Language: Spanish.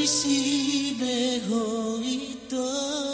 visible hoy todo.